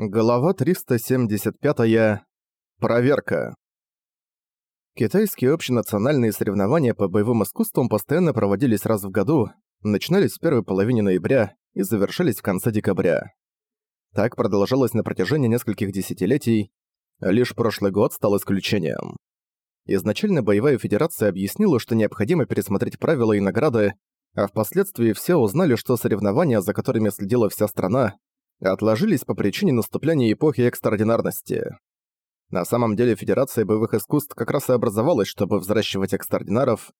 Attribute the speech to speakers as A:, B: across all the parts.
A: Глава 375. -я. Проверка. Китайские общенациональные соревнования по боевым искусствам постоянно проводились раз в году, начинались в первой половине ноября и завершались в конце декабря. Так продолжалось на протяжении нескольких десятилетий, лишь прошлый год стал исключением. Изначально боевая федерация объяснила, что необходимо пересмотреть правила и награды, а впоследствии все узнали, что соревнования, за которыми следила вся страна, отложились по причине наступления эпохи экстраординарности. На самом деле Федерация боевых искусств как раз и образовалась, чтобы взращивать экстраординаров.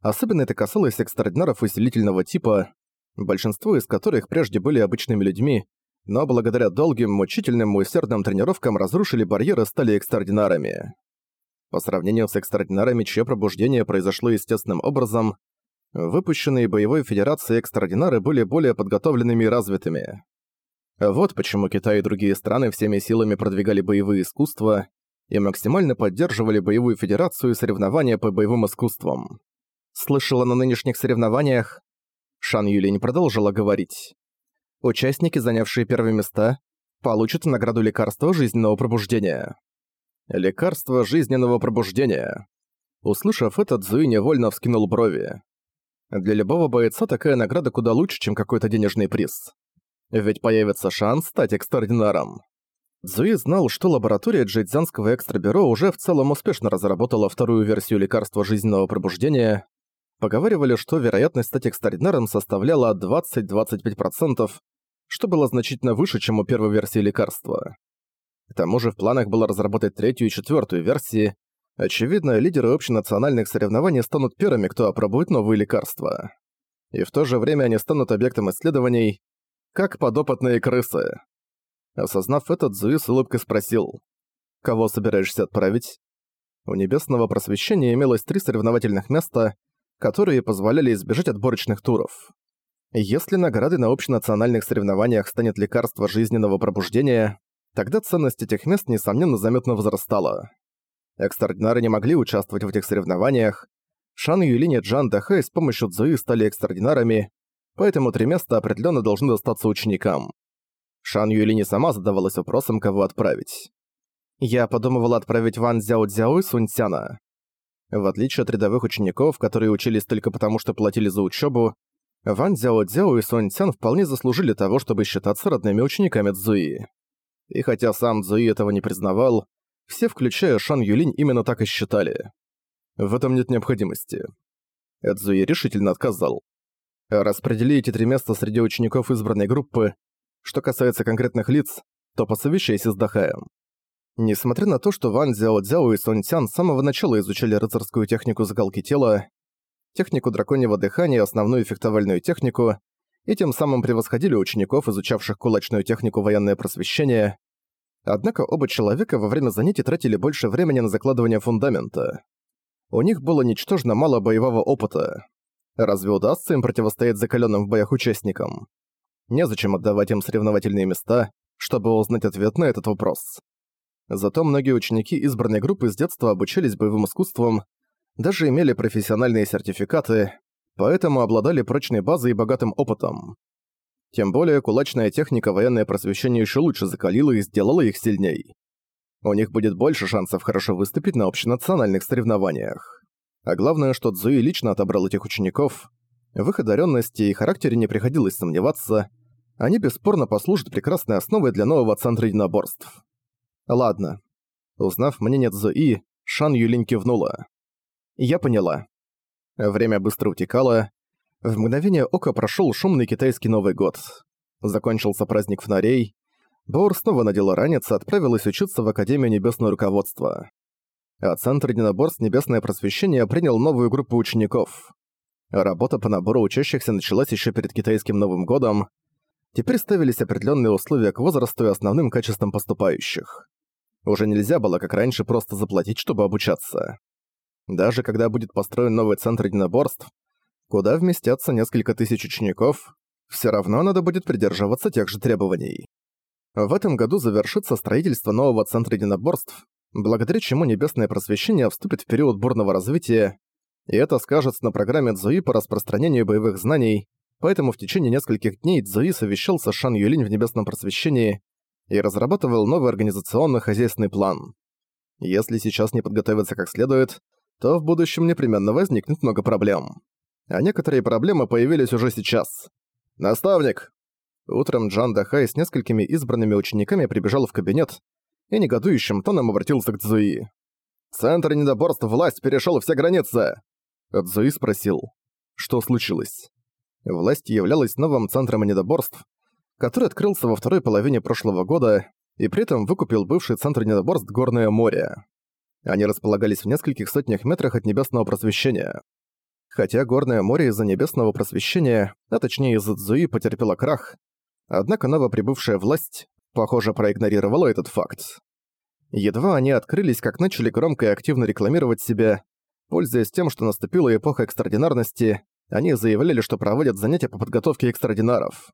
A: Особенно это касалось экстраординаров усилительного типа, большинство из которых прежде были обычными людьми, но благодаря долгим, мучительным и усердным тренировкам разрушили барьеры и стали экстраординарами. По сравнению с экстраординарами, чье пробуждение произошло естественным образом, выпущенные боевой федерацией экстраординары были более подготовленными и развитыми. Вот почему Китай и другие страны всеми силами продвигали боевые искусства и максимально поддерживали боевую федерацию и соревнования по боевым искусствам. Слышала на нынешних соревнованиях? Шан Юли не продолжила говорить. Участники, занявшие первые места, получат награду лекарства жизненного пробуждения. Лекарство жизненного пробуждения. Услышав это, Цзуи невольно вскинул брови. Для любого бойца такая награда куда лучше, чем какой-то денежный приз. Ведь появится шанс стать экстраординаром. Зуи знал, что лаборатория Джейдзянского экстрабюро уже в целом успешно разработала вторую версию лекарства жизненного пробуждения. Поговаривали, что вероятность стать экстраординаром составляла 20-25%, что было значительно выше, чем у первой версии лекарства. К тому же в планах было разработать третью и четвертую версии. Очевидно, лидеры общенациональных соревнований станут первыми, кто опробует новые лекарства. И в то же время они станут объектом исследований, как подопытные крысы. Осознав это, Цзуи с улыбкой спросил, «Кого собираешься отправить?» У Небесного Просвещения имелось три соревновательных места, которые позволяли избежать отборочных туров. Если наградой на общенациональных соревнованиях станет лекарство жизненного пробуждения, тогда ценность этих мест, несомненно, заметно возрастала. Экстраординары не могли участвовать в этих соревнованиях. Шан Юлинь и Джан Дахэ с помощью Цзуи стали экстраординарами, поэтому три места определенно должны достаться ученикам. Шан Юли не сама задавалась вопросом, кого отправить. Я подумывала отправить Ван Зяо Цзяо и Сунь Цяна. В отличие от рядовых учеников, которые учились только потому, что платили за учебу, Ван Зяо Цзяо и Сунь Цян вполне заслужили того, чтобы считаться родными учениками Цзуи. И хотя сам Цзуи этого не признавал, все, включая Шан Юлинь, именно так и считали. В этом нет необходимости. Цзуи решительно отказал. Распредели эти три места среди учеников избранной группы. Что касается конкретных лиц, то посовещайся с Дахаем. Несмотря на то, что Ван Зяо Цзяо и Сон Цян с самого начала изучали рыцарскую технику закалки тела, технику драконьего дыхания, основную фехтовальную технику, и тем самым превосходили учеников, изучавших кулачную технику военное просвещение, однако оба человека во время занятий тратили больше времени на закладывание фундамента. У них было ничтожно мало боевого опыта. Разве удастся им противостоять закаленным в боях участникам? Незачем отдавать им соревновательные места, чтобы узнать ответ на этот вопрос. Зато многие ученики избранной группы с детства обучались боевым искусствам, даже имели профессиональные сертификаты, поэтому обладали прочной базой и богатым опытом. Тем более кулачная техника военное просвещение еще лучше закалила и сделала их сильней. У них будет больше шансов хорошо выступить на общенациональных соревнованиях. А главное, что Цзуи лично отобрал этих учеников. В их одаренности и характере не приходилось сомневаться. Они бесспорно послужат прекрасной основой для нового центра единоборств. Ладно. Узнав мнение Цзуи, Шан Юлинь кивнула. Я поняла. Время быстро утекало. В мгновение ока прошел шумный китайский Новый год. Закончился праздник фонарей. Баур снова надела ранец и отправилась учиться в Академию Небесного Руководства а Центр единоборств Небесное Просвещение принял новую группу учеников. Работа по набору учащихся началась еще перед китайским Новым годом. Теперь ставились определенные условия к возрасту и основным качествам поступающих. Уже нельзя было, как раньше, просто заплатить, чтобы обучаться. Даже когда будет построен новый центр единоборств, куда вместятся несколько тысяч учеников, все равно надо будет придерживаться тех же требований. В этом году завершится строительство нового центра единоборств, благодаря чему небесное просвещение вступит в период бурного развития, и это скажется на программе Цзуи по распространению боевых знаний, поэтому в течение нескольких дней Цзуи совещался с Шан Юлинь в небесном просвещении и разрабатывал новый организационно-хозяйственный план. Если сейчас не подготовиться как следует, то в будущем непременно возникнет много проблем. А некоторые проблемы появились уже сейчас. «Наставник!» Утром Джан Дахай с несколькими избранными учениками прибежал в кабинет и негодующим тоном обратился к Цзуи. «Центр недоборств власть перешел все границы!» Цзуи спросил, что случилось. Власть являлась новым центром недоборств, который открылся во второй половине прошлого года и при этом выкупил бывший центр недоборств Горное море. Они располагались в нескольких сотнях метрах от Небесного Просвещения. Хотя Горное море из-за Небесного Просвещения, а точнее из-за Цзуи, потерпело крах, однако новоприбывшая власть, похоже, проигнорировала этот факт. Едва они открылись, как начали громко и активно рекламировать себя, пользуясь тем, что наступила эпоха экстраординарности, они заявляли, что проводят занятия по подготовке экстраординаров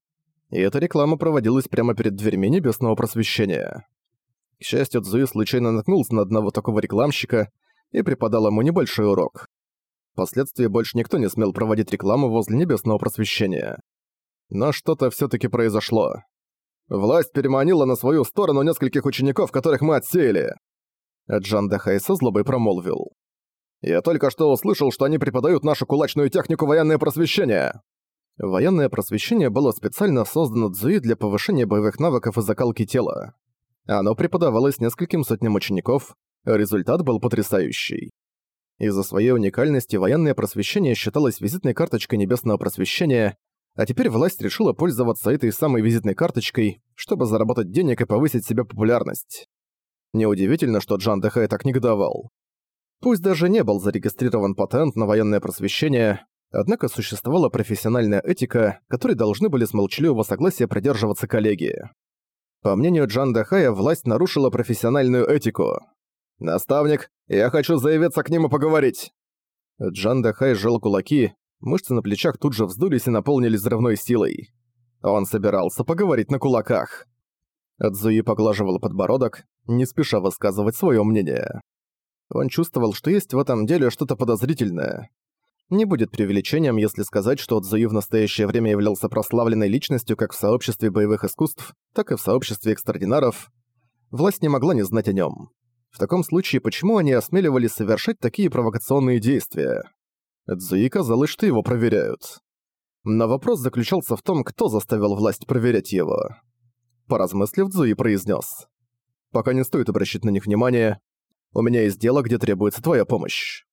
A: и эта реклама проводилась прямо перед дверьми Небесного Просвещения. К счастью, Цзуи случайно наткнулся на одного такого рекламщика и преподал ему небольшой урок. Впоследствии больше никто не смел проводить рекламу возле Небесного Просвещения. Но что-то всё таки произошло. Власть переманила на свою сторону нескольких учеников, которых мы отсеяли. Джан Дахай со злобой промолвил. «Я только что услышал, что они преподают нашу кулачную технику военное просвещение. Военное просвещение было специально создано Цзуи для повышения боевых навыков и закалки тела. Оно преподавалось нескольким сотням учеников, результат был потрясающий. Из-за своей уникальности военное просвещение считалось визитной карточкой небесного просвещения, а теперь власть решила пользоваться этой самой визитной карточкой, чтобы заработать денег и повысить себе популярность. Неудивительно, что Джан Дэхай так негодовал. Пусть даже не был зарегистрирован патент на военное просвещение, Однако существовала профессиональная этика, которой должны были с молчаливого согласия придерживаться коллеги. По мнению Джан Дахая, власть нарушила профессиональную этику. «Наставник, я хочу заявиться к ним и поговорить!» Джан Дахай сжал кулаки, мышцы на плечах тут же вздулись и наполнились взрывной силой. Он собирался поговорить на кулаках. Цзуи поглаживал подбородок, не спеша высказывать свое мнение. Он чувствовал, что есть в этом деле что-то подозрительное. Не будет преувеличением, если сказать, что Цзуи в настоящее время являлся прославленной личностью как в сообществе боевых искусств, так и в сообществе экстраординаров. Власть не могла не знать о нем. В таком случае, почему они осмеливались совершать такие провокационные действия? Цзуи казалось, что его проверяют. Но вопрос заключался в том, кто заставил власть проверять его. Поразмыслив, Цзуи произнес: "Пока не стоит обращать на них внимание. У меня есть дело, где требуется твоя помощь».